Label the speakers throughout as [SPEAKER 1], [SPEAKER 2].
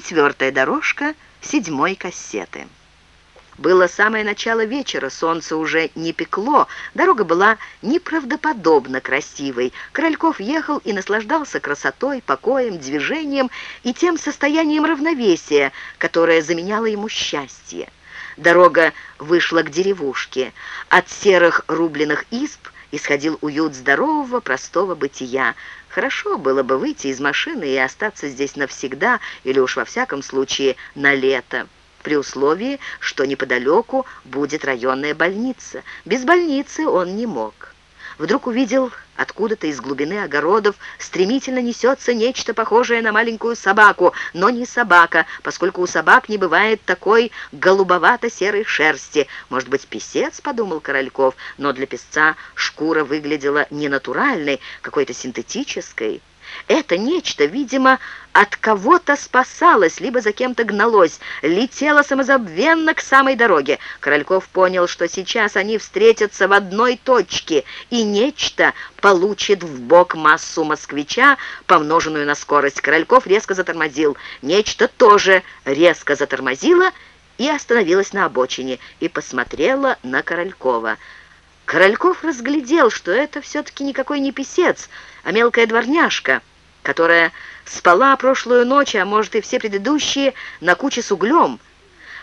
[SPEAKER 1] четвертая дорожка седьмой кассеты. Было самое начало вечера, солнце уже не пекло, дорога была неправдоподобно красивой. Корольков ехал и наслаждался красотой, покоем, движением и тем состоянием равновесия, которое заменяло ему счастье. Дорога вышла к деревушке. От серых рубленых изб исходил уют здорового, простого бытия. Хорошо было бы выйти из машины и остаться здесь навсегда, или уж во всяком случае на лето при условии, что неподалеку будет районная больница. Без больницы он не мог. Вдруг увидел, откуда-то из глубины огородов стремительно несется нечто похожее на маленькую собаку, но не собака, поскольку у собак не бывает такой голубовато-серой шерсти. Может быть, писец, подумал Корольков, но для песца шкура выглядела не натуральной, какой-то синтетической. Это нечто, видимо, от кого-то спасалось, либо за кем-то гналось, летело самозабвенно к самой дороге. Корольков понял, что сейчас они встретятся в одной точке, и нечто получит в бок массу москвича, помноженную на скорость. Корольков резко затормозил. Нечто тоже резко затормозило и остановилось на обочине, и посмотрела на Королькова. Корольков разглядел, что это все-таки никакой не писец, а мелкая дворняжка, которая спала прошлую ночь, а может и все предыдущие, на куче с углем.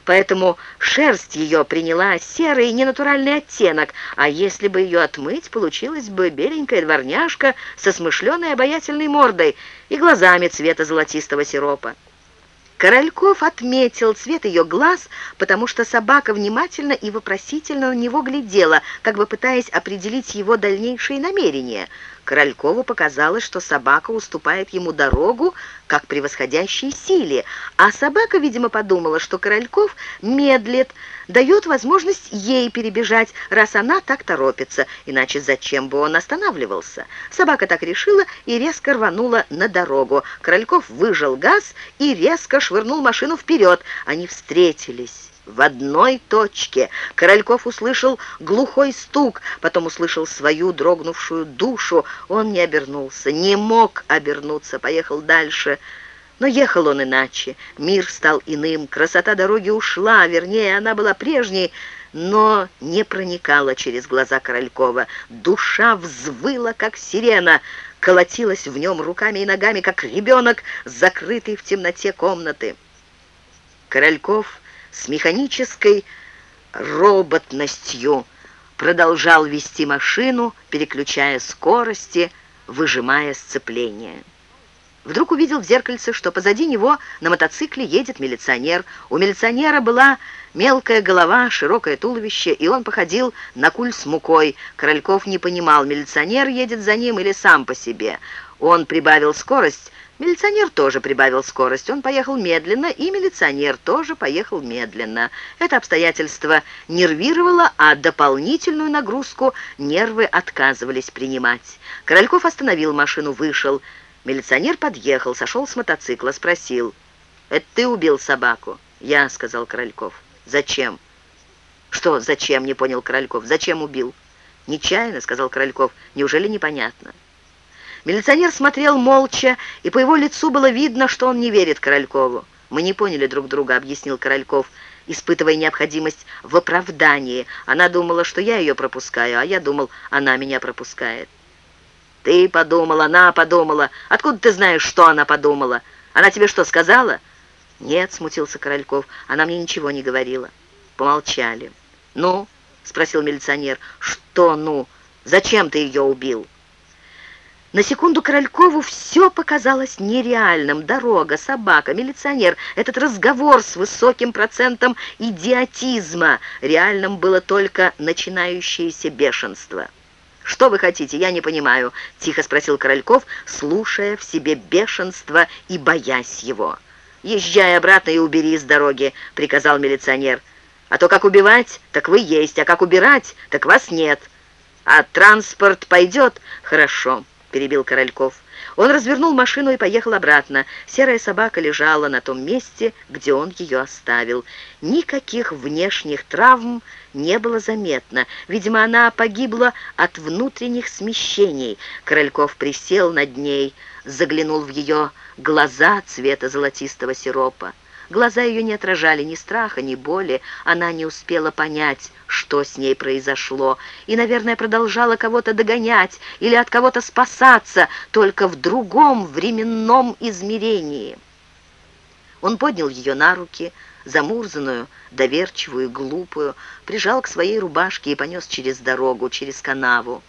[SPEAKER 1] Поэтому шерсть ее приняла серый ненатуральный оттенок, а если бы ее отмыть, получилась бы беленькая дворняжка со смышленой обаятельной мордой и глазами цвета золотистого сиропа. Корольков отметил цвет ее глаз, потому что собака внимательно и вопросительно на него глядела, как бы пытаясь определить его дальнейшие намерения. Королькову показалось, что собака уступает ему дорогу, как превосходящей силе, а собака, видимо, подумала, что Корольков медлит, дает возможность ей перебежать, раз она так торопится, иначе зачем бы он останавливался? Собака так решила и резко рванула на дорогу. Корольков выжал газ и резко швырнул машину вперед. Они встретились в одной точке. Корольков услышал глухой стук, потом услышал свою дрогнувшую душу. Он не обернулся, не мог обернуться, поехал дальше. Но ехал он иначе. Мир стал иным, красота дороги ушла, вернее, она была прежней, но не проникала через глаза Королькова. Душа взвыла, как сирена, колотилась в нем руками и ногами, как ребенок, закрытый в темноте комнаты. Корольков с механической роботностью продолжал вести машину, переключая скорости, выжимая сцепление. Вдруг увидел в зеркальце, что позади него на мотоцикле едет милиционер. У милиционера была мелкая голова, широкое туловище, и он походил на куль с мукой. Корольков не понимал, милиционер едет за ним или сам по себе. Он прибавил скорость, Милиционер тоже прибавил скорость. Он поехал медленно, и милиционер тоже поехал медленно. Это обстоятельство нервировало, а дополнительную нагрузку нервы отказывались принимать. Корольков остановил машину, вышел. Милиционер подъехал, сошел с мотоцикла, спросил. «Это ты убил собаку?» «Я», — сказал Корольков. «Зачем?» «Что «зачем?» — не понял Корольков. «Зачем убил?» «Нечаянно», — сказал Корольков. «Неужели непонятно?» Милиционер смотрел молча, и по его лицу было видно, что он не верит Королькову. «Мы не поняли друг друга», — объяснил Корольков, испытывая необходимость в оправдании. Она думала, что я ее пропускаю, а я думал, она меня пропускает. «Ты подумал, она подумала. Откуда ты знаешь, что она подумала? Она тебе что, сказала?» «Нет», — смутился Корольков, — «она мне ничего не говорила». Помолчали. «Ну?» — спросил милиционер. «Что «ну»? Зачем ты ее убил?» На секунду Королькову все показалось нереальным. Дорога, собака, милиционер, этот разговор с высоким процентом идиотизма. Реальным было только начинающееся бешенство. «Что вы хотите? Я не понимаю», — тихо спросил Корольков, слушая в себе бешенство и боясь его. «Езжай обратно и убери с дороги», — приказал милиционер. «А то как убивать, так вы есть, а как убирать, так вас нет. А транспорт пойдет? Хорошо» перебил Корольков. Он развернул машину и поехал обратно. Серая собака лежала на том месте, где он ее оставил. Никаких внешних травм не было заметно. Видимо, она погибла от внутренних смещений. Корольков присел над ней, заглянул в ее глаза цвета золотистого сиропа. Глаза ее не отражали ни страха, ни боли. Она не успела понять, что с ней произошло, и, наверное, продолжала кого-то догонять или от кого-то спасаться, только в другом временном измерении. Он поднял ее на руки, замурзанную, доверчивую, глупую, прижал к своей рубашке и понес через дорогу, через канаву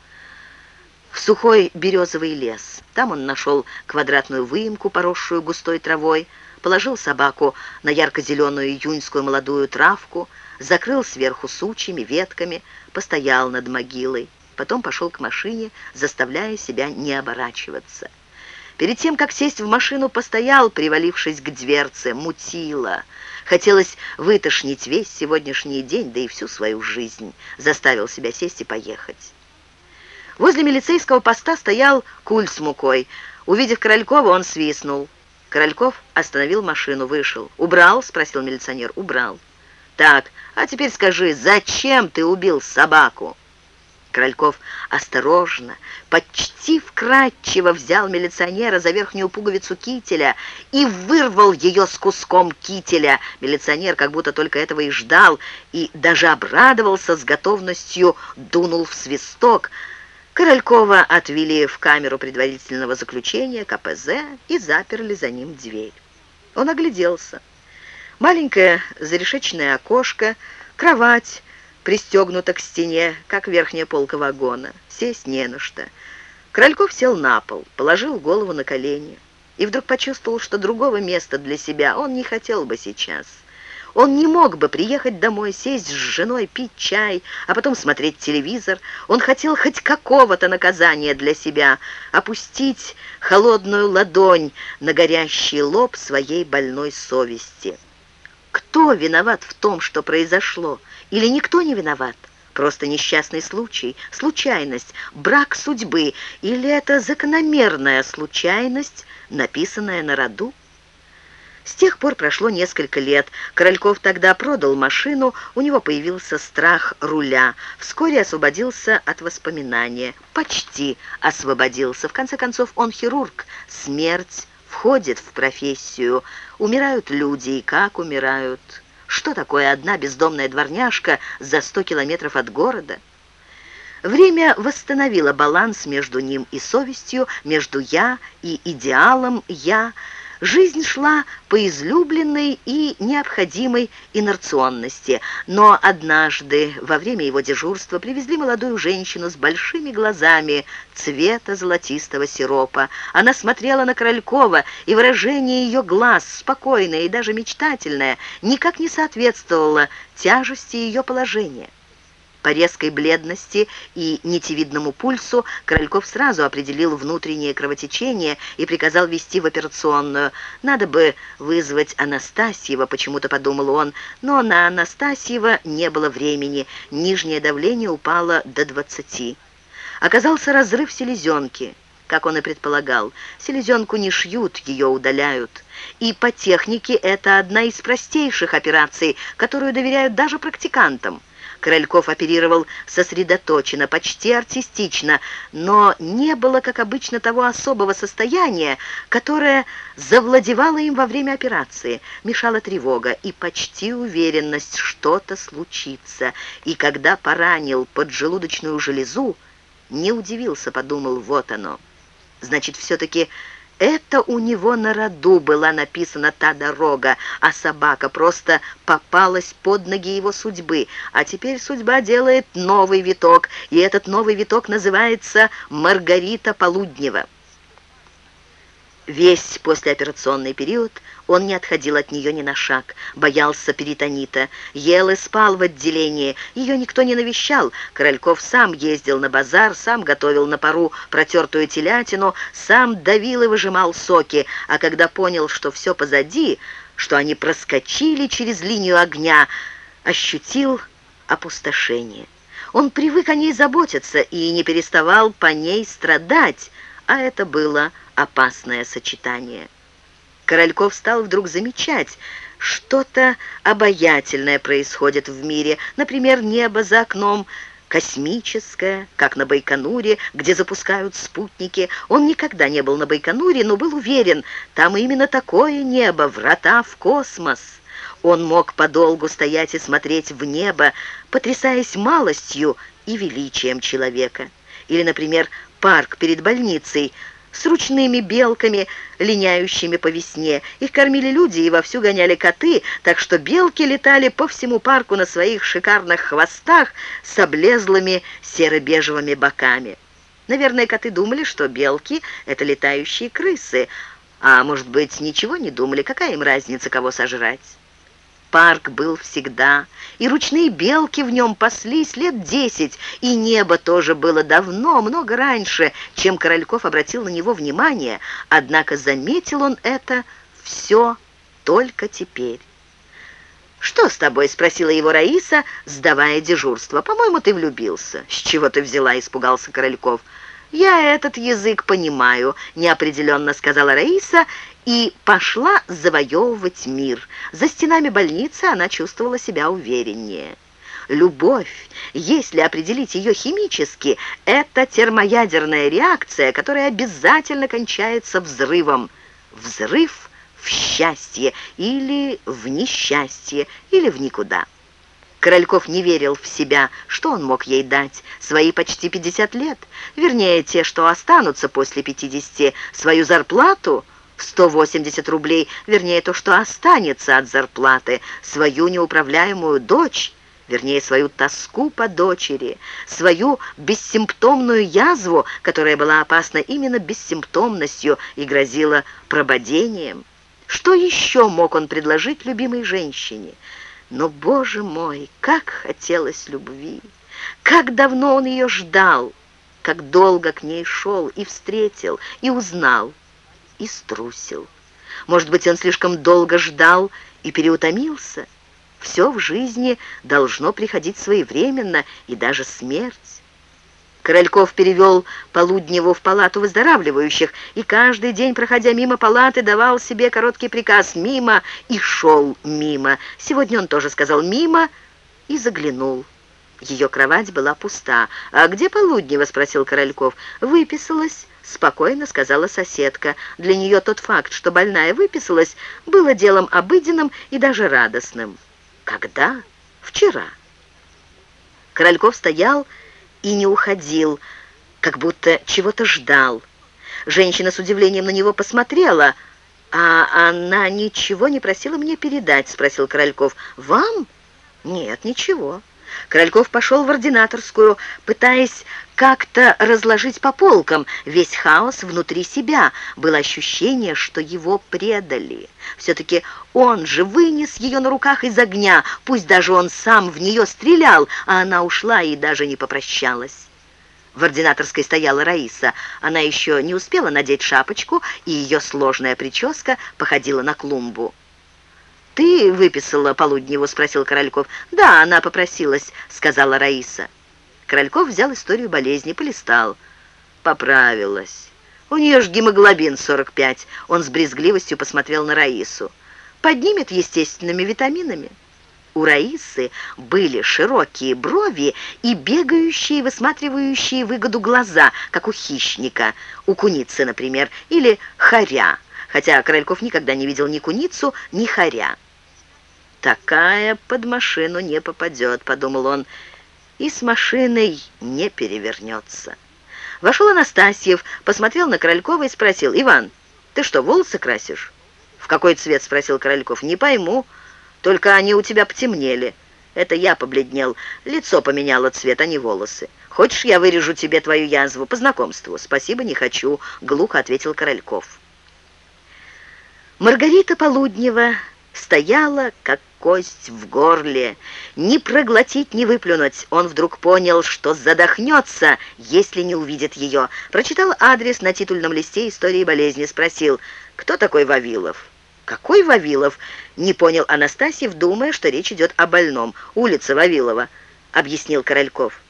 [SPEAKER 1] в сухой березовый лес. Там он нашел квадратную выемку, поросшую густой травой, положил собаку на ярко-зеленую июньскую молодую травку, закрыл сверху сучьями, ветками, постоял над могилой. Потом пошел к машине, заставляя себя не оборачиваться. Перед тем, как сесть в машину, постоял, привалившись к дверце, мутило. Хотелось вытошнить весь сегодняшний день, да и всю свою жизнь. Заставил себя сесть и поехать. Возле милицейского поста стоял куль с мукой. Увидев Королькова, он свистнул. Корольков остановил машину, вышел. «Убрал?» — спросил милиционер. «Убрал». «Так, а теперь скажи, зачем ты убил собаку?» Корольков осторожно, почти вкратчиво взял милиционера за верхнюю пуговицу кителя и вырвал ее с куском кителя. Милиционер как будто только этого и ждал, и даже обрадовался с готовностью, дунул в свисток — Королькова отвели в камеру предварительного заключения КПЗ и заперли за ним дверь. Он огляделся. Маленькое зарешечное окошко, кровать пристегнута к стене, как верхняя полка вагона. Сесть не на что. Корольков сел на пол, положил голову на колени и вдруг почувствовал, что другого места для себя он не хотел бы сейчас. Он не мог бы приехать домой, сесть с женой, пить чай, а потом смотреть телевизор. Он хотел хоть какого-то наказания для себя, опустить холодную ладонь на горящий лоб своей больной совести. Кто виноват в том, что произошло? Или никто не виноват? Просто несчастный случай, случайность, брак судьбы, или это закономерная случайность, написанная на роду? С тех пор прошло несколько лет. Корольков тогда продал машину, у него появился страх руля. Вскоре освободился от воспоминания. Почти освободился. В конце концов, он хирург. Смерть входит в профессию. Умирают люди, и как умирают. Что такое одна бездомная дворняжка за сто километров от города? Время восстановило баланс между ним и совестью, между «я» и идеалом «я», Жизнь шла по излюбленной и необходимой инерционности, но однажды во время его дежурства привезли молодую женщину с большими глазами цвета золотистого сиропа. Она смотрела на Королькова, и выражение ее глаз, спокойное и даже мечтательное, никак не соответствовало тяжести ее положения. По резкой бледности и нитевидному пульсу Корольков сразу определил внутреннее кровотечение и приказал вести в операционную. Надо бы вызвать Анастасьева, почему-то подумал он, но на Анастасьева не было времени, нижнее давление упало до 20. Оказался разрыв селезенки. Как он и предполагал, селезенку не шьют, ее удаляют. И по технике это одна из простейших операций, которую доверяют даже практикантам. Корольков оперировал сосредоточенно, почти артистично, но не было, как обычно, того особого состояния, которое завладевало им во время операции. Мешала тревога и почти уверенность, что-то случится. И когда поранил поджелудочную железу, не удивился, подумал, вот оно. Значит, все-таки это у него на роду была написана та дорога, а собака просто попалась под ноги его судьбы. А теперь судьба делает новый виток, и этот новый виток называется «Маргарита Полуднева». Весь послеоперационный период он не отходил от нее ни на шаг, боялся перитонита, ел и спал в отделении, ее никто не навещал. Корольков сам ездил на базар, сам готовил на пару протертую телятину, сам давил и выжимал соки, а когда понял, что все позади, что они проскочили через линию огня, ощутил опустошение. Он привык о ней заботиться и не переставал по ней страдать, а это было опасное сочетание. Корольков стал вдруг замечать, что-то обаятельное происходит в мире. Например, небо за окном космическое, как на Байконуре, где запускают спутники. Он никогда не был на Байконуре, но был уверен, там именно такое небо, врата в космос. Он мог подолгу стоять и смотреть в небо, потрясаясь малостью и величием человека. Или, например, парк перед больницей – с ручными белками, линяющими по весне. Их кормили люди и вовсю гоняли коты, так что белки летали по всему парку на своих шикарных хвостах с облезлыми серо-бежевыми боками. Наверное, коты думали, что белки — это летающие крысы, а, может быть, ничего не думали, какая им разница, кого сожрать. Парк был всегда, и ручные белки в нем паслись лет десять, и небо тоже было давно, много раньше, чем Корольков обратил на него внимание, однако заметил он это все только теперь. «Что с тобой?» — спросила его Раиса, сдавая дежурство. «По-моему, ты влюбился». «С чего ты взяла?» — испугался Корольков. «Я этот язык понимаю», — неопределенно сказала Раиса и пошла завоевывать мир. За стенами больницы она чувствовала себя увереннее. Любовь, если определить ее химически, это термоядерная реакция, которая обязательно кончается взрывом. Взрыв в счастье или в несчастье, или в никуда. Корольков не верил в себя. Что он мог ей дать? Свои почти 50 лет? Вернее, те, что останутся после 50, свою зарплату – 180 рублей, вернее, то, что останется от зарплаты, свою неуправляемую дочь, вернее, свою тоску по дочери, свою бессимптомную язву, которая была опасна именно бессимптомностью и грозила прободением. Что еще мог он предложить любимой женщине? Но, боже мой, как хотелось любви! Как давно он ее ждал! Как долго к ней шел и встретил, и узнал и струсил. Может быть, он слишком долго ждал и переутомился? Все в жизни должно приходить своевременно, и даже смерть. Корольков перевел Полудневу в палату выздоравливающих, и каждый день, проходя мимо палаты, давал себе короткий приказ «мимо» и шел мимо. Сегодня он тоже сказал «мимо» и заглянул. Ее кровать была пуста. «А где Полуднева?» — спросил Корольков. «Выписалась» спокойно сказала соседка. Для нее тот факт, что больная выписалась, было делом обыденным и даже радостным. Когда? Вчера. Корольков стоял и не уходил, как будто чего-то ждал. Женщина с удивлением на него посмотрела. «А она ничего не просила мне передать?» — спросил Корольков. «Вам?» «Нет, ничего». Корольков пошел в ординаторскую, пытаясь как-то разложить по полкам весь хаос внутри себя. Было ощущение, что его предали. Все-таки он же вынес ее на руках из огня, пусть даже он сам в нее стрелял, а она ушла и даже не попрощалась. В ординаторской стояла Раиса. Она еще не успела надеть шапочку, и ее сложная прическа походила на клумбу. «Ты выписала Полудневу?» — спросил Корольков. «Да, она попросилась», — сказала Раиса. Корольков взял историю болезни, полистал. Поправилась. У нее ж гемоглобин 45. Он с брезгливостью посмотрел на Раису. Поднимет естественными витаминами. У Раисы были широкие брови и бегающие, высматривающие выгоду глаза, как у хищника, у куницы, например, или хоря, хотя Корольков никогда не видел ни куницу, ни хоря. «Такая под машину не попадет», — подумал он, — «и с машиной не перевернется». Вошел Анастасьев, посмотрел на Королькова и спросил, «Иван, ты что, волосы красишь?» «В какой цвет?» — спросил Корольков. «Не пойму, только они у тебя потемнели». «Это я побледнел, лицо поменяло цвет, а не волосы. Хочешь, я вырежу тебе твою язву по знакомству?» «Спасибо, не хочу», — глухо ответил Корольков. Маргарита Полуднева стояла, как кость в горле. Ни проглотить, ни выплюнуть. Он вдруг понял, что задохнется, если не увидит ее. Прочитал адрес на титульном листе истории болезни. Спросил, кто такой Вавилов? «Какой Вавилов?» — не понял Анастасьев, думая, что речь идет о больном. «Улица Вавилова», — объяснил Корольков.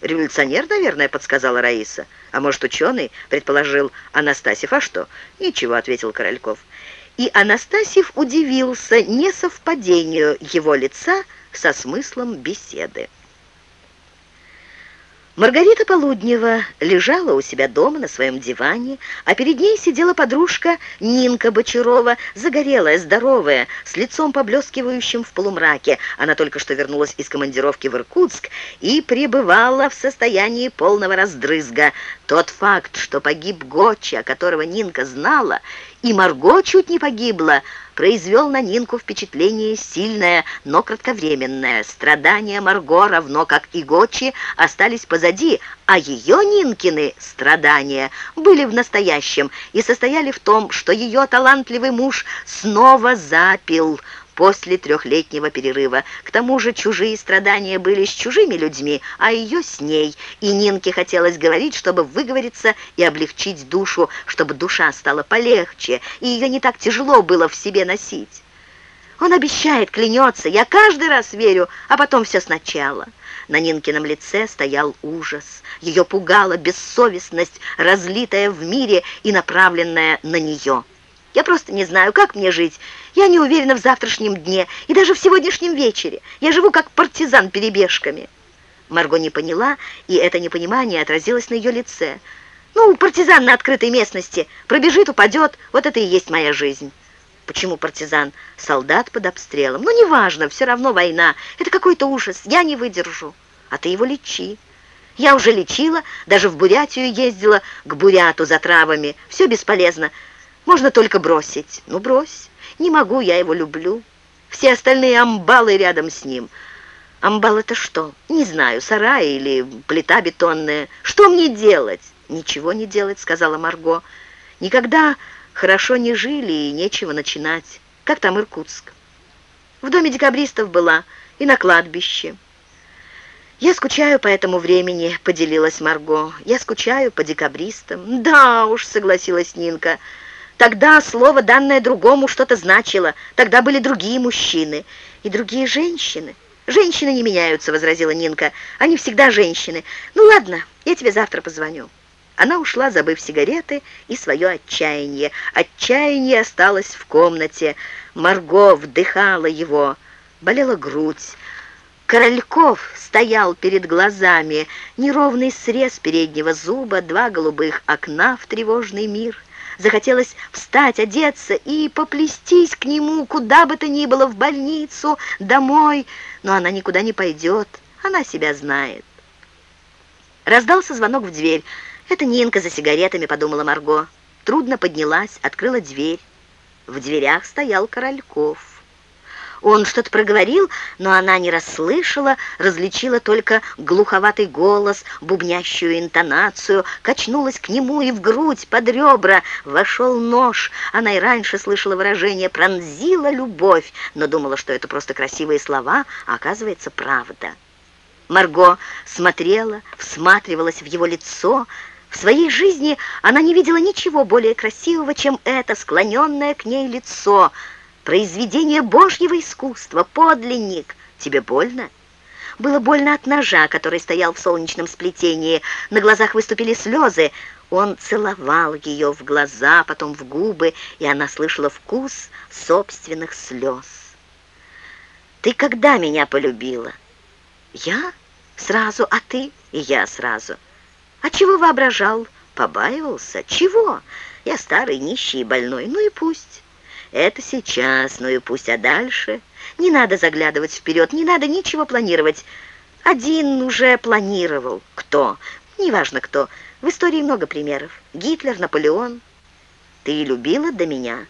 [SPEAKER 1] «Революционер, наверное», — подсказала Раиса. «А может, ученый?» — предположил Анастасьев. «А что?» «Ничего», — ответил Корольков и Анастасьев удивился несовпадению его лица со смыслом беседы. Маргарита Полуднева лежала у себя дома на своем диване, а перед ней сидела подружка Нинка Бочарова, загорелая, здоровая, с лицом поблескивающим в полумраке. Она только что вернулась из командировки в Иркутск и пребывала в состоянии полного раздрызга. Тот факт, что погиб Гоча, которого Нинка знала, и Марго чуть не погибла, произвел на Нинку впечатление сильное, но кратковременное. Страдания Марго, равно как и Гочи, остались позади, а ее Нинкины страдания были в настоящем и состояли в том, что ее талантливый муж снова запил – после трехлетнего перерыва. К тому же чужие страдания были с чужими людьми, а ее с ней. И Нинке хотелось говорить, чтобы выговориться и облегчить душу, чтобы душа стала полегче, и ее не так тяжело было в себе носить. Он обещает, клянется, я каждый раз верю, а потом все сначала. На Нинкином лице стоял ужас. Ее пугала бессовестность, разлитая в мире и направленная на нее. Я просто не знаю, как мне жить. Я не уверена в завтрашнем дне и даже в сегодняшнем вечере. Я живу как партизан перебежками». Марго не поняла, и это непонимание отразилось на ее лице. «Ну, партизан на открытой местности. Пробежит, упадет. Вот это и есть моя жизнь». «Почему партизан? Солдат под обстрелом. Ну, неважно, все равно война. Это какой-то ужас. Я не выдержу. А ты его лечи». Я уже лечила, даже в Бурятию ездила к Буряту за травами. Все бесполезно. Можно только бросить. Ну, брось. Не могу, я его люблю. Все остальные амбалы рядом с ним. Амбал это что? Не знаю, сарай или плита бетонная. Что мне делать? Ничего не делать, сказала Марго. Никогда хорошо не жили и нечего начинать. Как там Иркутск? В доме декабристов была и на кладбище. «Я скучаю по этому времени», — поделилась Марго. «Я скучаю по декабристам». «Да уж», — согласилась Нинка, — Тогда слово, данное другому, что-то значило. Тогда были другие мужчины и другие женщины. «Женщины не меняются», — возразила Нинка. «Они всегда женщины. Ну ладно, я тебе завтра позвоню». Она ушла, забыв сигареты и свое отчаяние. Отчаяние осталось в комнате. Марго вдыхала его. Болела грудь. Корольков стоял перед глазами. Неровный срез переднего зуба, два голубых окна в тревожный мир — Захотелось встать, одеться и поплестись к нему, куда бы то ни было, в больницу, домой. Но она никуда не пойдет, она себя знает. Раздался звонок в дверь. «Это Нинка за сигаретами», — подумала Марго. Трудно поднялась, открыла дверь. В дверях стоял Корольков. Он что-то проговорил, но она не расслышала, различила только глуховатый голос, бубнящую интонацию, качнулась к нему и в грудь, под ребра. Вошел нож. Она и раньше слышала выражение «пронзила любовь», но думала, что это просто красивые слова, а оказывается правда. Марго смотрела, всматривалась в его лицо, в своей жизни она не видела ничего более красивого, чем это склоненное к ней лицо – произведение Божьего искусства, подлинник. Тебе больно?» Было больно от ножа, который стоял в солнечном сплетении. На глазах выступили слезы. Он целовал ее в глаза, потом в губы, и она слышала вкус собственных слез. «Ты когда меня полюбила?» «Я? Сразу, а ты?» «И я сразу». «А чего воображал?» «Побаивался? Чего? Я старый, нищий и больной. Ну и пусть». Это сейчас, ну и пусть, а дальше? Не надо заглядывать вперед, не надо ничего планировать. Один уже планировал. Кто? Неважно кто. В истории много примеров. Гитлер, Наполеон. Ты любила до меня?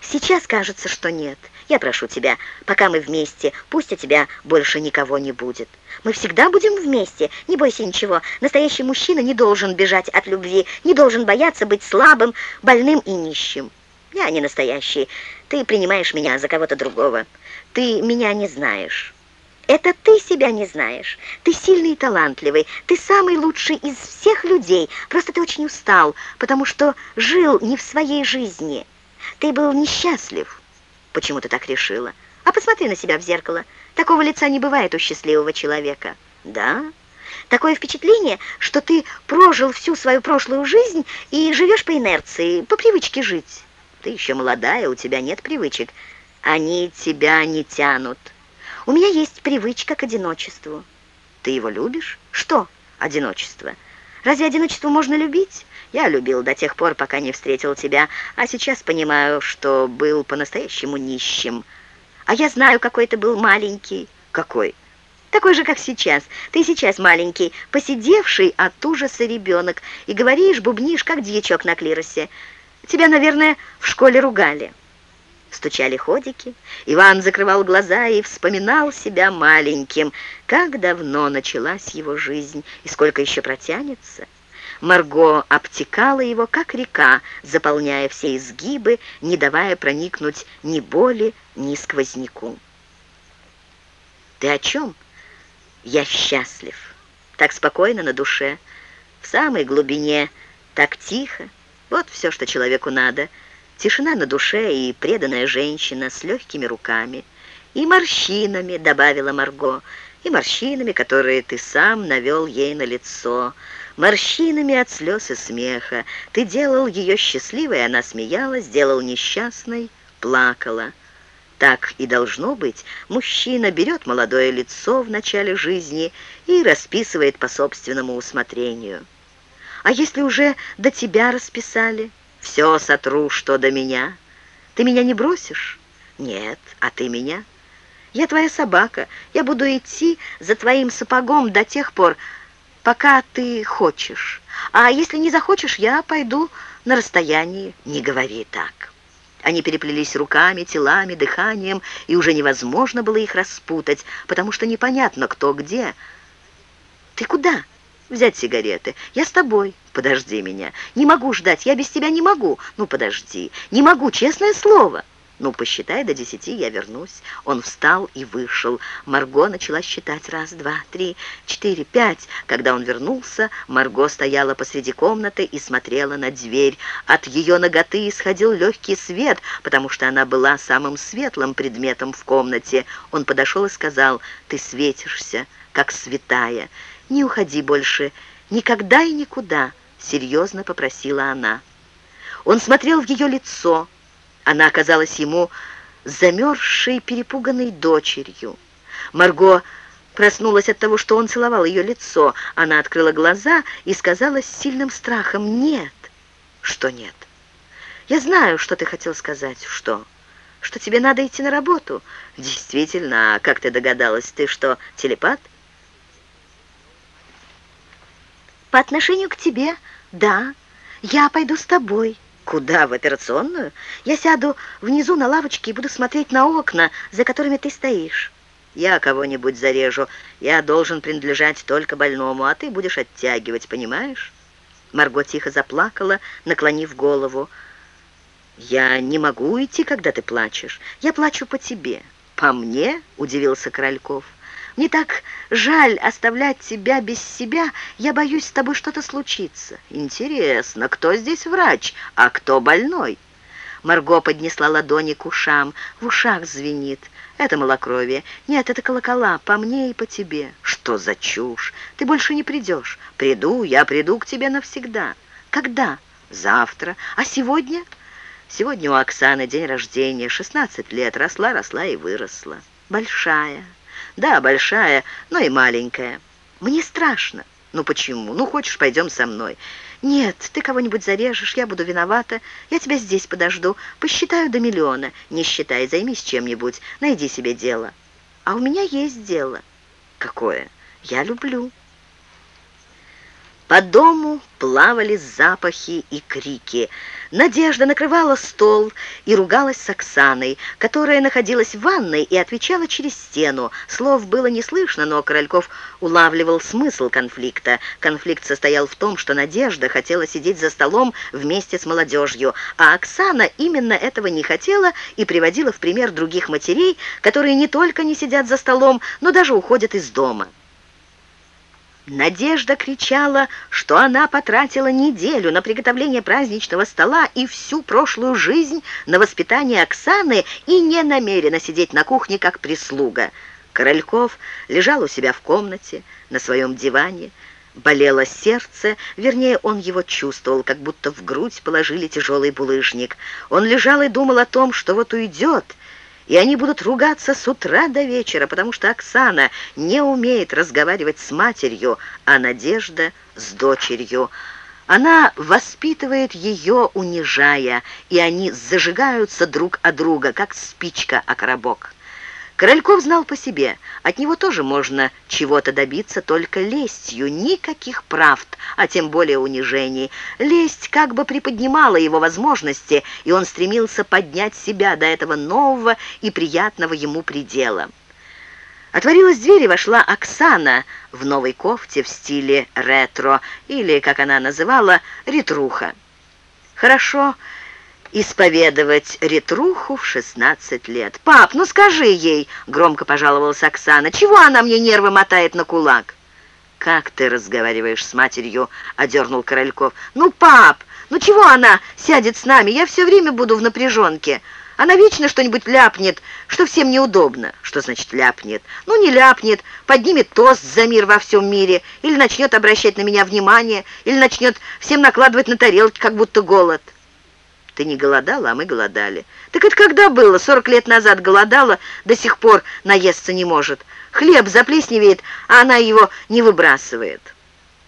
[SPEAKER 1] Сейчас кажется, что нет. Я прошу тебя, пока мы вместе, пусть у тебя больше никого не будет. Мы всегда будем вместе, не бойся ничего. Настоящий мужчина не должен бежать от любви, не должен бояться быть слабым, больным и нищим. Я не настоящий. Ты принимаешь меня за кого-то другого. Ты меня не знаешь. Это ты себя не знаешь. Ты сильный и талантливый. Ты самый лучший из всех людей. Просто ты очень устал, потому что жил не в своей жизни. Ты был несчастлив. Почему ты так решила? А посмотри на себя в зеркало. Такого лица не бывает у счастливого человека. Да? Такое впечатление, что ты прожил всю свою прошлую жизнь и живешь по инерции, по привычке жить. Ты еще молодая, у тебя нет привычек. Они тебя не тянут. У меня есть привычка к одиночеству. Ты его любишь? Что? одиночество. Разве одиночество можно любить? Я любил до тех пор, пока не встретил тебя, а сейчас понимаю, что был по-настоящему нищим. А я знаю, какой ты был маленький. Какой? Такой же, как сейчас. Ты сейчас маленький, посидевший от ужаса ребенок, и говоришь, бубнишь, как дьячок на клиросе. Тебя, наверное, в школе ругали. Стучали ходики. Иван закрывал глаза и вспоминал себя маленьким. Как давно началась его жизнь и сколько еще протянется. Марго обтекала его, как река, заполняя все изгибы, не давая проникнуть ни боли, ни сквозняку. «Ты о чем?» «Я счастлив. Так спокойно на душе, в самой глубине, так тихо. Вот все, что человеку надо». Тишина на душе и преданная женщина с легкими руками. И морщинами, добавила Марго, и морщинами, которые ты сам навел ей на лицо. Морщинами от слез и смеха. Ты делал ее счастливой, она смеялась, делал несчастной, плакала. Так и должно быть. Мужчина берет молодое лицо в начале жизни и расписывает по собственному усмотрению. А если уже до тебя расписали? Все сотру, что до меня. Ты меня не бросишь? Нет, а ты меня? Я твоя собака. Я буду идти за твоим сапогом до тех пор, пока ты хочешь. А если не захочешь, я пойду на расстоянии. Не говори так. Они переплелись руками, телами, дыханием, и уже невозможно было их распутать, потому что непонятно, кто где. «Ты куда?» Взять сигареты. Я с тобой. Подожди меня. Не могу ждать, я без тебя не могу. Ну, подожди. Не могу, честное слово. Ну, посчитай до десяти, я вернусь. Он встал и вышел. Марго начала считать. Раз, два, три, четыре, пять. Когда он вернулся, Марго стояла посреди комнаты и смотрела на дверь. От ее ноготы исходил легкий свет, потому что она была самым светлым предметом в комнате. Он подошел и сказал, «Ты светишься, как святая». «Не уходи больше, никогда и никуда», — серьезно попросила она. Он смотрел в ее лицо. Она оказалась ему замерзшей, перепуганной дочерью. Марго проснулась от того, что он целовал ее лицо. Она открыла глаза и сказала с сильным страхом «нет». «Что нет?» «Я знаю, что ты хотел сказать». «Что?» «Что тебе надо идти на работу». «Действительно, а как ты догадалась? Ты что, телепат?» По отношению к тебе, да. Я пойду с тобой. Куда, в операционную? Я сяду внизу на лавочке и буду смотреть на окна, за которыми ты стоишь. Я кого-нибудь зарежу. Я должен принадлежать только больному, а ты будешь оттягивать, понимаешь? Марго тихо заплакала, наклонив голову. «Я не могу идти, когда ты плачешь. Я плачу по тебе». «По мне?» — удивился Корольков. Мне так жаль оставлять тебя без себя. Я боюсь, с тобой что-то случится. Интересно, кто здесь врач, а кто больной?» Марго поднесла ладони к ушам. В ушах звенит. Это малокровие. Нет, это колокола. По мне и по тебе. Что за чушь? Ты больше не придешь. Приду, я приду к тебе навсегда. Когда? Завтра. А сегодня? Сегодня у Оксаны день рождения. 16 лет. Росла, росла и выросла. Большая. Да, большая, но и маленькая. Мне страшно. Ну почему? Ну хочешь, пойдем со мной. Нет, ты кого-нибудь зарежешь, я буду виновата. Я тебя здесь подожду. Посчитаю до миллиона. Не считай, займись чем-нибудь. Найди себе дело. А у меня есть дело. Какое? Я люблю. По дому плавали запахи и крики. Надежда накрывала стол и ругалась с Оксаной, которая находилась в ванной и отвечала через стену. Слов было не слышно, но Корольков улавливал смысл конфликта. Конфликт состоял в том, что Надежда хотела сидеть за столом вместе с молодежью, а Оксана именно этого не хотела и приводила в пример других матерей, которые не только не сидят за столом, но даже уходят из дома. Надежда кричала, что она потратила неделю на приготовление праздничного стола и всю прошлую жизнь на воспитание Оксаны и не намерена сидеть на кухне как прислуга. Корольков лежал у себя в комнате, на своем диване. Болело сердце, вернее, он его чувствовал, как будто в грудь положили тяжелый булыжник. Он лежал и думал о том, что вот уйдет, и они будут ругаться с утра до вечера, потому что Оксана не умеет разговаривать с матерью, а Надежда с дочерью. Она воспитывает ее, унижая, и они зажигаются друг от друга, как спичка о коробок. Корольков знал по себе, от него тоже можно чего-то добиться только лестью, никаких правд, а тем более унижений. Лесть как бы приподнимала его возможности, и он стремился поднять себя до этого нового и приятного ему предела. Отворилась дверь и вошла Оксана в новой кофте в стиле ретро, или, как она называла, ретруха. Хорошо, исповедовать ретруху в 16 лет. «Пап, ну скажи ей!» — громко пожаловалась Оксана. «Чего она мне нервы мотает на кулак?» «Как ты разговариваешь с матерью?» — одернул Корольков. «Ну, пап, ну чего она сядет с нами? Я все время буду в напряженке. Она вечно что-нибудь ляпнет, что всем неудобно». «Что значит ляпнет?» «Ну, не ляпнет, поднимет тост за мир во всем мире, или начнет обращать на меня внимание, или начнет всем накладывать на тарелки, как будто голод». Ты не голодала, а мы голодали. Так это когда было? Сорок лет назад голодала, до сих пор наесться не может. Хлеб заплесневеет, а она его не выбрасывает.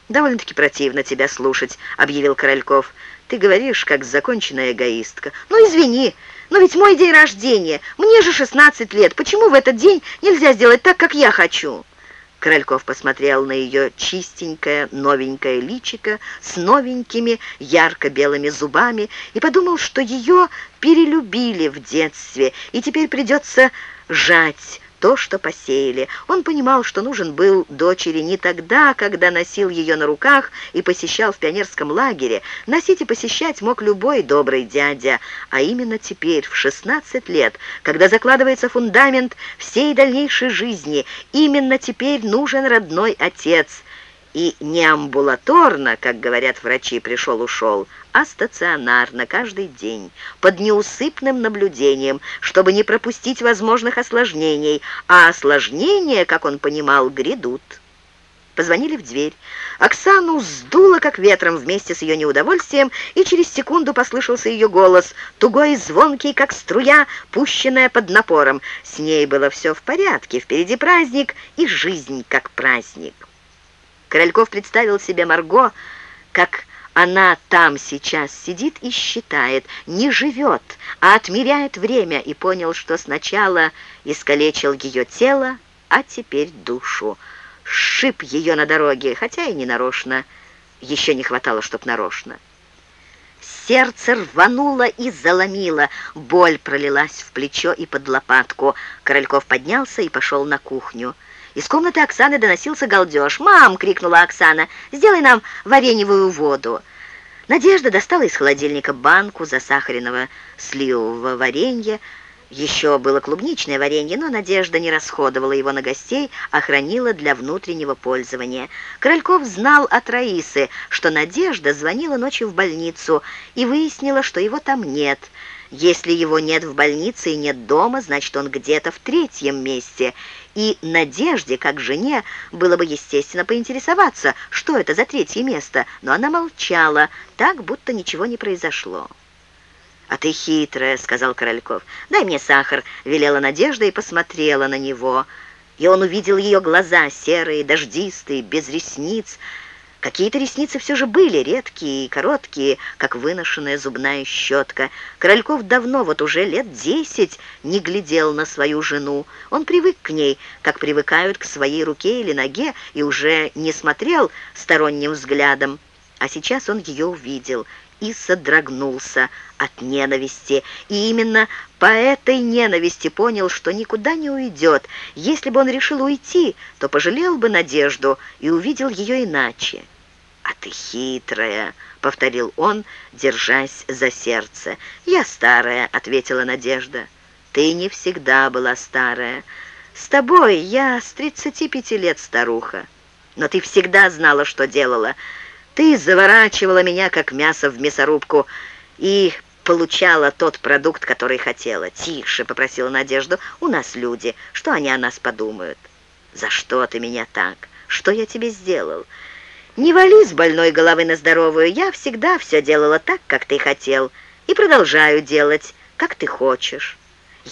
[SPEAKER 1] «Довольно-таки противно тебя слушать», — объявил Корольков. «Ты говоришь, как законченная эгоистка. Ну, извини, но ведь мой день рождения. Мне же 16 лет. Почему в этот день нельзя сделать так, как я хочу?» Корольков посмотрел на ее чистенькое, новенькое личико с новенькими ярко-белыми зубами и подумал, что ее перелюбили в детстве, и теперь придется жать то, что посеяли. Он понимал, что нужен был дочери не тогда, когда носил ее на руках и посещал в пионерском лагере. Носить и посещать мог любой добрый дядя, а именно теперь, в 16 лет, когда закладывается фундамент всей дальнейшей жизни, именно теперь нужен родной отец – и не амбулаторно, как говорят врачи, пришел-ушел, а стационарно, каждый день, под неусыпным наблюдением, чтобы не пропустить возможных осложнений, а осложнения, как он понимал, грядут. Позвонили в дверь. Оксану сдуло, как ветром, вместе с ее неудовольствием, и через секунду послышался ее голос, тугой и звонкий, как струя, пущенная под напором. С ней было все в порядке, впереди праздник и жизнь как праздник. Корольков представил себе Марго, как она там сейчас сидит и считает, не живет, а отмеряет время, и понял, что сначала искалечил ее тело, а теперь душу. Сшиб ее на дороге, хотя и не нарочно. Еще не хватало, чтоб нарочно. Сердце рвануло и заломило, боль пролилась в плечо и под лопатку. Корольков поднялся и пошел на кухню. Из комнаты Оксаны доносился галдеж. «Мам!» — крикнула Оксана. «Сделай нам вареньевую воду!» Надежда достала из холодильника банку засахаренного сливового варенья. Еще было клубничное варенье, но Надежда не расходовала его на гостей, а хранила для внутреннего пользования. Корольков знал от Раисы, что Надежда звонила ночью в больницу и выяснила, что его там нет. Если его нет в больнице и нет дома, значит, он где-то в третьем месте – и Надежде, как жене, было бы естественно поинтересоваться, что это за третье место, но она молчала, так, будто ничего не произошло. «А ты хитрая», — сказал Корольков. «Дай мне сахар», — велела Надежда и посмотрела на него. И он увидел ее глаза, серые, дождистые, без ресниц, Какие-то ресницы все же были, редкие и короткие, как выношенная зубная щетка. Корольков давно, вот уже лет десять, не глядел на свою жену. Он привык к ней, как привыкают к своей руке или ноге, и уже не смотрел сторонним взглядом. А сейчас он ее увидел и содрогнулся от ненависти. И именно по этой ненависти понял, что никуда не уйдет. Если бы он решил уйти, то пожалел бы Надежду и увидел ее иначе. «А ты хитрая», — повторил он, держась за сердце. «Я старая», — ответила Надежда. «Ты не всегда была старая. С тобой я с тридцати пяти лет старуха. Но ты всегда знала, что делала. Ты заворачивала меня, как мясо в мясорубку, и получала тот продукт, который хотела. «Тише», — попросила Надежда, — «у нас люди. Что они о нас подумают?» «За что ты меня так? Что я тебе сделал?» Не вали с больной головы на здоровую. Я всегда все делала так, как ты хотел, и продолжаю делать, как ты хочешь.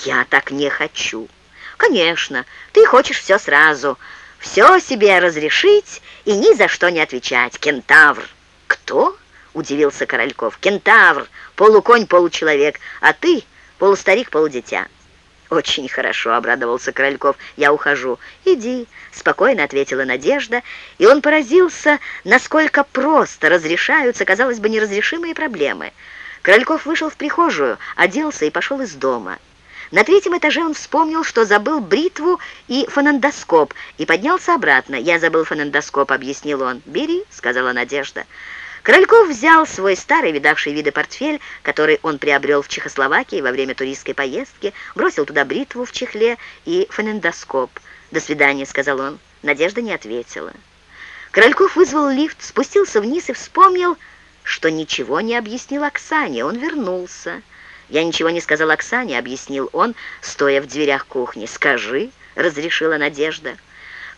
[SPEAKER 1] Я так не хочу. Конечно, ты хочешь все сразу. Все себе разрешить и ни за что не отвечать. Кентавр. Кто? Удивился Корольков. Кентавр, полуконь, получеловек, а ты полустарик, полудитя. «Очень хорошо», — обрадовался Корольков. «Я ухожу». «Иди», — спокойно ответила Надежда, и он поразился, насколько просто разрешаются, казалось бы, неразрешимые проблемы. Корольков вышел в прихожую, оделся и пошел из дома. На третьем этаже он вспомнил, что забыл бритву и фонендоскоп, и поднялся обратно. «Я забыл фонендоскоп», — объяснил он. «Бери», — сказала Надежда. Корольков взял свой старый видавший виды портфель, который он приобрел в Чехословакии во время туристской поездки, бросил туда бритву в чехле и фонендоскоп. «До свидания», — сказал он. Надежда не ответила. Корольков вызвал лифт, спустился вниз и вспомнил, что ничего не объяснил Оксане. Он вернулся. «Я ничего не сказал Оксане», — объяснил он, стоя в дверях кухни. «Скажи», — разрешила Надежда.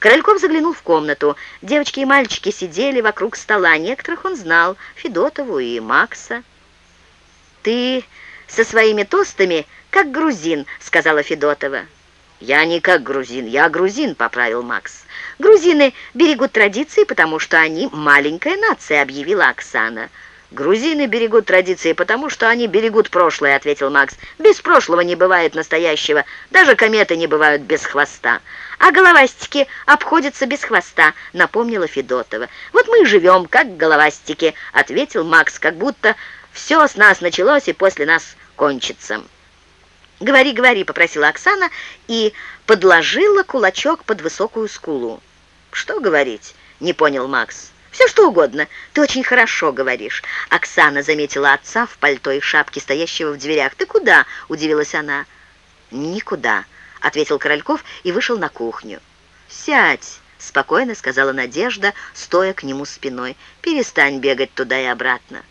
[SPEAKER 1] Корольков заглянул в комнату. Девочки и мальчики сидели вокруг стола. Некоторых он знал, Федотову и Макса. «Ты со своими тостами как грузин», — сказала Федотова. «Я не как грузин, я грузин», — поправил Макс. «Грузины берегут традиции, потому что они маленькая нация», — объявила Оксана. «Грузины берегут традиции, потому что они берегут прошлое», — ответил Макс. «Без прошлого не бывает настоящего, даже кометы не бывают без хвоста». «А головастики обходятся без хвоста», — напомнила Федотова. «Вот мы и живем, как головастики», — ответил Макс, как будто все с нас началось и после нас кончится. «Говори, говори», — попросила Оксана и подложила кулачок под высокую скулу. «Что говорить?» — не понял Макс. «Все что угодно. Ты очень хорошо говоришь». Оксана заметила отца в пальто и шапке, стоящего в дверях. «Ты куда?» — удивилась она. «Никуда», — ответил Корольков и вышел на кухню. «Сядь», — спокойно сказала Надежда, стоя к нему спиной. «Перестань бегать туда и обратно».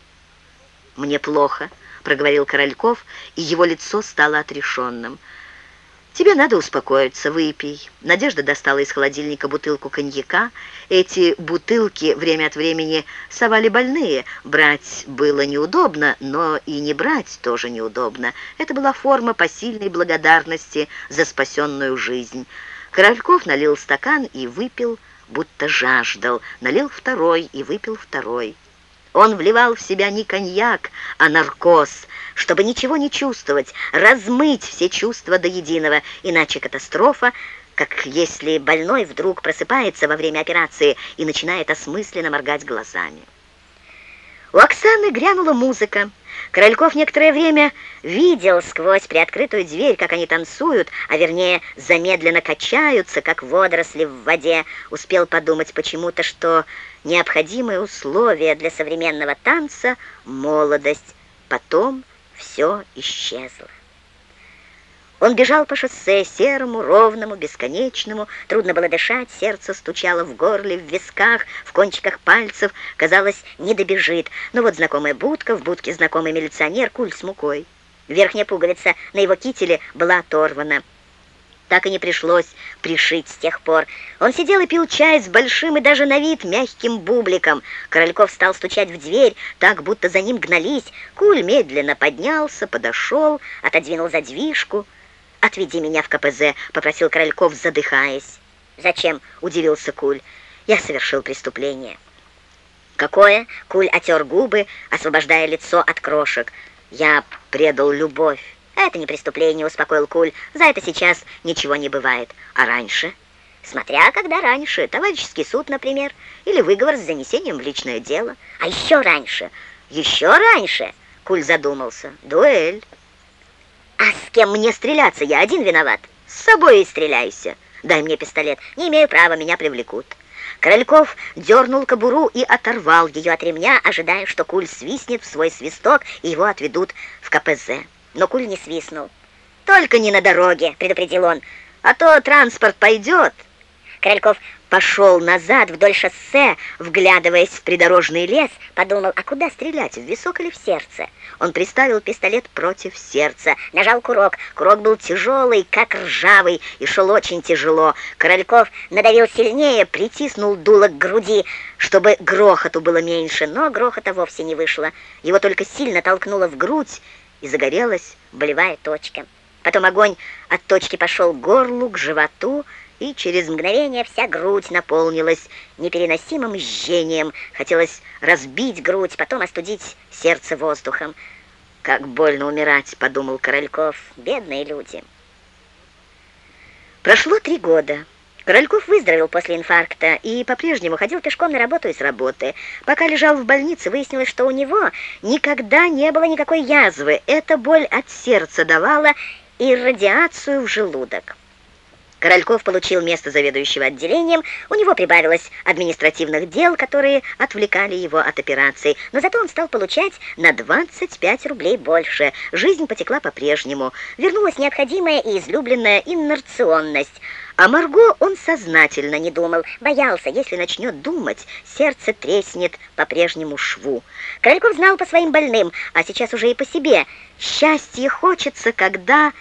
[SPEAKER 1] «Мне плохо», — проговорил Корольков, и его лицо стало отрешенным. «Тебе надо успокоиться, выпей». Надежда достала из холодильника бутылку коньяка. Эти бутылки время от времени совали больные. Брать было неудобно, но и не брать тоже неудобно. Это была форма посильной благодарности за спасенную жизнь. Корольков налил стакан и выпил, будто жаждал. Налил второй и выпил второй. Он вливал в себя не коньяк, а наркоз, чтобы ничего не чувствовать, размыть все чувства до единого, иначе катастрофа, как если больной вдруг просыпается во время операции и начинает осмысленно моргать глазами. У Оксаны грянула музыка. Корольков некоторое время видел сквозь приоткрытую дверь, как они танцуют, а вернее замедленно качаются, как водоросли в воде. Успел подумать почему-то, что необходимое условие для современного танца — молодость. Потом все исчезло. Он бежал по шоссе, серому, ровному, бесконечному. Трудно было дышать, сердце стучало в горле, в висках, в кончиках пальцев. Казалось, не добежит. Но вот знакомая будка, в будке знакомый милиционер, куль с мукой. Верхняя пуговица на его кителе была оторвана. Так и не пришлось пришить с тех пор. Он сидел и пил чай с большим и даже на вид мягким бубликом. Корольков стал стучать в дверь, так, будто за ним гнались. Куль медленно поднялся, подошел, отодвинул задвижку. «Отведи меня в КПЗ», — попросил Корольков, задыхаясь. «Зачем?» — удивился Куль. «Я совершил преступление». «Какое?» — Куль отер губы, освобождая лицо от крошек. «Я предал любовь». «Это не преступление», — успокоил Куль. «За это сейчас ничего не бывает. А раньше?» «Смотря когда раньше. Товарищеский суд, например. Или выговор с занесением в личное дело. А еще раньше. Еще раньше!» Куль задумался. «Дуэль». «А с кем мне стреляться? Я один виноват. С собой и стреляйся. Дай мне пистолет. Не имею права, меня привлекут». Корольков дернул кобуру и оторвал ее от ремня, ожидая, что куль свистнет в свой свисток, и его отведут в КПЗ. Но куль не свистнул. «Только не на дороге», — предупредил он, — «а то транспорт пойдет». Корольков пошел назад вдоль шоссе, вглядываясь в придорожный лес, подумал, а куда стрелять, в висок или в сердце? Он приставил пистолет против сердца, нажал курок. Курок был тяжелый, как ржавый, и шел очень тяжело. Корольков надавил сильнее, притиснул дуло к груди, чтобы грохоту было меньше, но грохота вовсе не вышло. Его только сильно толкнуло в грудь, и загорелась болевая точка.
[SPEAKER 2] Потом огонь от точки пошел к горлу, к животу, и через мгновение вся грудь наполнилась непереносимым жжением. Хотелось разбить грудь, потом остудить сердце воздухом. «Как больно умирать», — подумал Корольков, — «бедные люди». Прошло три года. Корольков выздоровел после инфаркта и по-прежнему ходил пешком на работу и с работы. Пока лежал в больнице, выяснилось, что у него никогда не было никакой язвы. Эта боль от сердца давала и радиацию в желудок. Корольков получил место заведующего отделением, у него прибавилось административных дел, которые отвлекали его от операций, но зато он стал получать на 25 рублей больше. Жизнь потекла по-прежнему, вернулась необходимая и излюбленная инерционность. А Марго он сознательно не думал, боялся, если начнет думать, сердце треснет по прежнему шву. Корольков знал по своим больным, а сейчас уже и по себе. Счастье хочется, когда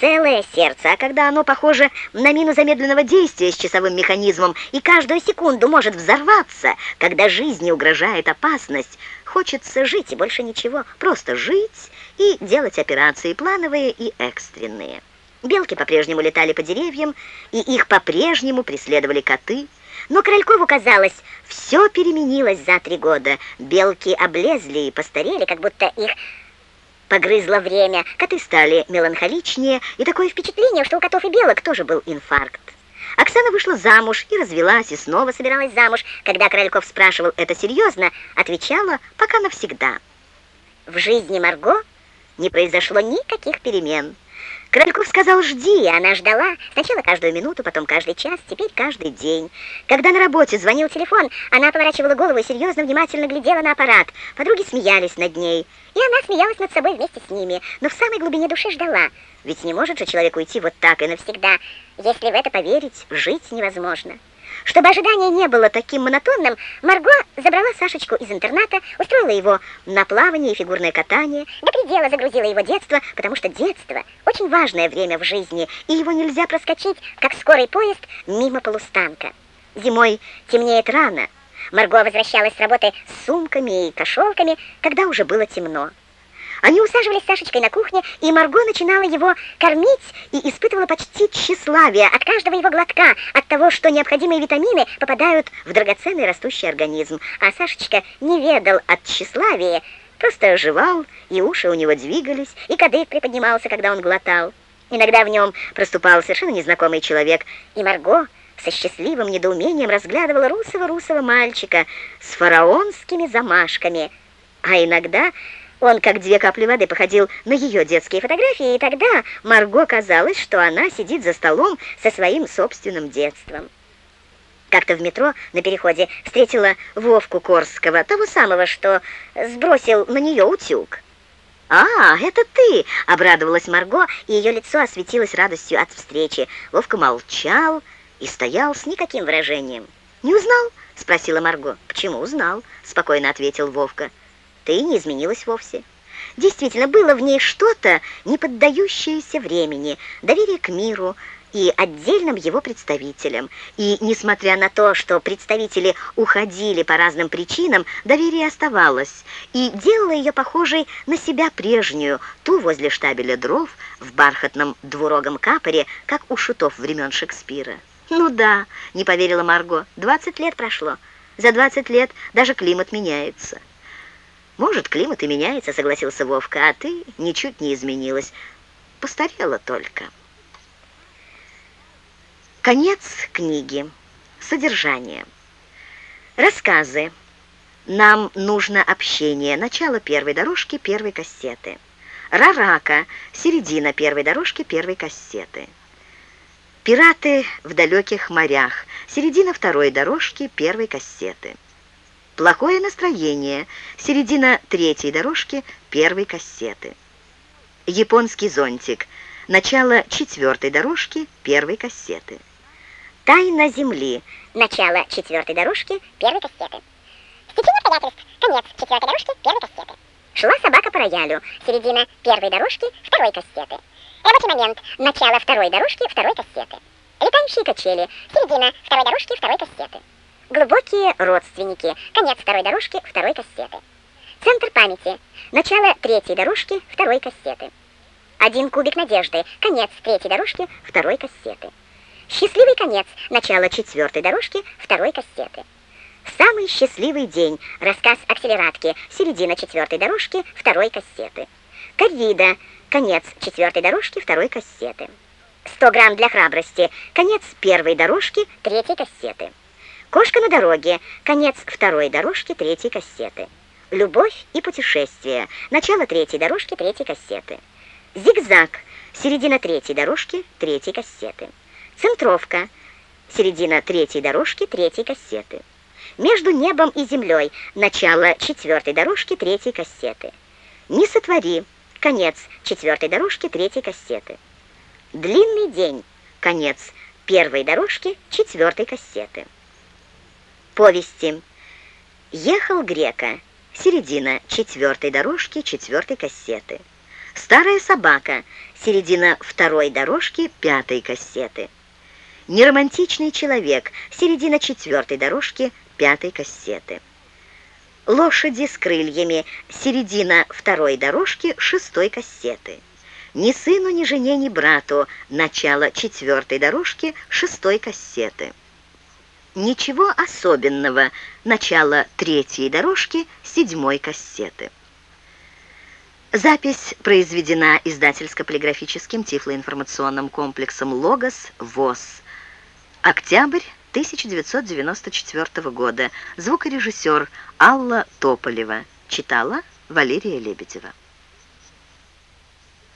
[SPEAKER 2] целое сердце, а когда оно похоже на мину замедленного действия с часовым механизмом и каждую секунду может взорваться, когда жизни угрожает опасность, хочется жить и больше ничего, просто жить и делать операции плановые и экстренные. Белки по-прежнему летали по деревьям, и их по-прежнему преследовали коты, но Королькову казалось, все переменилось за три года. Белки облезли и постарели, как будто их Погрызло время, коты стали меланхоличнее, и такое впечатление, что у котов и белок тоже был инфаркт. Оксана вышла замуж и развелась, и снова собиралась замуж. Когда Корольков спрашивал это серьезно, отвечала «пока навсегда». В жизни Марго не произошло никаких перемен. Корольков сказал «жди», и она ждала. Сначала каждую минуту, потом каждый час, теперь каждый день. Когда на работе звонил телефон, она поворачивала голову и серьезно, внимательно глядела на аппарат. Подруги смеялись над ней, и она смеялась над собой вместе с ними, но в самой глубине души ждала. Ведь не может же человек уйти вот так и навсегда. Если в это поверить, жить невозможно. Чтобы ожидание не было таким монотонным, Марго забрала Сашечку из интерната, устроила его на плавание и фигурное катание, до предела загрузила его детство, потому что детство – очень важное время в жизни, и его нельзя проскочить, как скорый поезд, мимо полустанка. Зимой темнеет рано. Марго возвращалась с работы с сумками и кошелками, когда уже было темно. Они усаживались с Сашечкой на кухне, и Марго начинала его кормить и испытывала почти тщеславие от каждого его глотка, от того, что необходимые витамины попадают в драгоценный растущий организм. А Сашечка не ведал от тщеславия, просто оживал, и уши у него двигались, и кадык приподнимался, когда он глотал. Иногда в нем проступал совершенно незнакомый человек, и Марго со счастливым недоумением разглядывала русого-русого мальчика с фараонскими замашками, а иногда он, как две капли воды, походил на ее детские фотографии, и тогда Марго казалось, что она сидит за столом со своим собственным детством. Как-то в метро на переходе встретила Вовку Корского, того самого, что сбросил на нее утюг. «А, это ты!» — обрадовалась Марго, и ее лицо осветилось радостью от встречи. Вовка молчал и стоял с никаким выражением. «Не узнал?» — спросила Марго. «Почему узнал?» — спокойно ответил Вовка ты не изменилась вовсе. Действительно, было в ней что-то, не поддающееся времени, доверие к миру и отдельным его представителям. И, несмотря на то, что представители уходили по разным причинам, доверие оставалось и делало ее похожей на себя прежнюю, ту возле штабеля дров в бархатном двурогом капоре, как у шутов времен Шекспира. «Ну да», — не поверила Марго, — «двадцать лет прошло. За двадцать лет даже климат меняется». «Может, климат и меняется», — согласился Вовка, «а ты ничуть не изменилась. Постарела только». Конец книги. Содержание. Рассказы. Нам нужно общение. Начало первой дорожки первой кассеты. Рарака. Середина первой дорожки первой кассеты. Пираты в далеких морях. Середина второй дорожки первой кассеты. Плохое настроение. Середина третьей дорожки первой кассеты. Японский зонтик. Начало четвертой дорожки первой кассеты. Тайна Земли. Начало четвертой дорожки первой кассеты. Стечение обстоятельств. Конец четвертой дорожки первой кассеты. Шла собака по роялю. Середина первой дорожки второй кассеты. Рабочий момент. Начало второй дорожки второй кассеты. Летающие качели. Середина второй дорожки второй кассеты. Глубокие родственники. Конец второй дорожки второй кассеты. Центр памяти. Начало третьей дорожки второй кассеты. Один кубик надежды. Конец третьей дорожки второй кассеты. Счастливый конец. Начало четвертой дорожки второй кассеты. Самый счастливый день. Рассказ акселератки. Середина четвертой дорожки второй кассеты. Коррида. Конец четвертой дорожки второй кассеты. 100 грамм для храбрости. Конец первой дорожки третьей кассеты. Кошка на дороге. Конец второй дорожки третьей кассеты. Любовь и путешествие. Начало третьей дорожки третьей кассеты. Зигзаг. Середина третьей дорожки третьей кассеты. Центровка. Середина третьей дорожки третьей кассеты. Между небом и землей. Начало четвертой дорожки третьей кассеты. Не сотвори. Конец четвертой дорожки третьей кассеты. Длинный день. Конец первой дорожки четвертой кассеты. Повести. Ехал Грека. Середина четвертой дорожки четвертой кассеты. Старая собака. Середина второй дорожки пятой кассеты. Неромантичный человек. Середина четвертой дорожки пятой кассеты. Лошади с крыльями. Середина второй дорожки шестой кассеты. Ни сыну, ни жене, ни брату. Начало четвертой дорожки шестой кассеты. Ничего особенного. Начало третьей дорожки седьмой кассеты. Запись произведена издательско-полиграфическим тифлоинформационным комплексом «Логос» ВОЗ. Октябрь 1994 года. Звукорежиссер Алла Тополева. Читала Валерия Лебедева.